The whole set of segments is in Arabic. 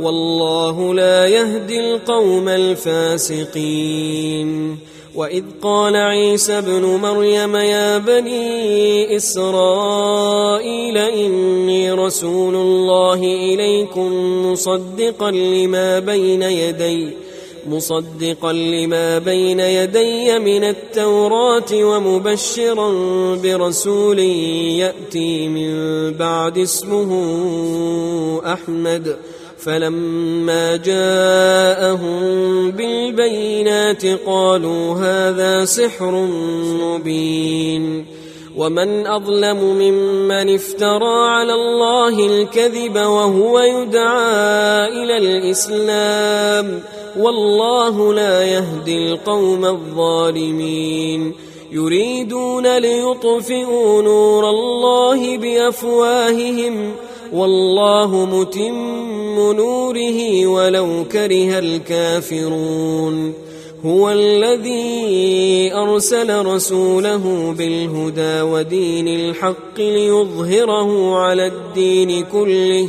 والله لا يهدي القوم الفاسقين. وإذ قال عيسى ابن مريم يا بني إسرائيل إني رسول الله إليكم مصدقا لما بين يدي مصدقا لما بين يدي من التوراة ومبشرا برسول يأتي من بعد اسمه أحمد. فلما جاءهم بالبينات قالوا هذا سحر مبين. ومن أظلم ممن افترى على الله الكذب وهو يدعى إلى الإسلام والله لا يهدي القوم الظالمين. يريدون ليطفئوا نور الله بأفواههم والله متم نوره ولو كره الكافرون. هو الذي أرسل رسوله بالهدى ودين الحق ليظهره على الدين كله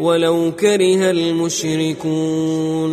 ولو كره المشركون.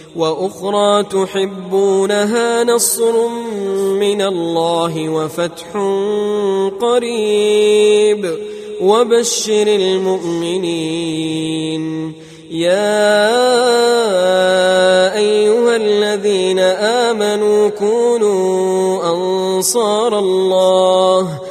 وأخرى تحبونها نصر من الله وفتح قريب. وبشر المؤمنين. يا أيها الذين آمنوا كونوا أنصار الله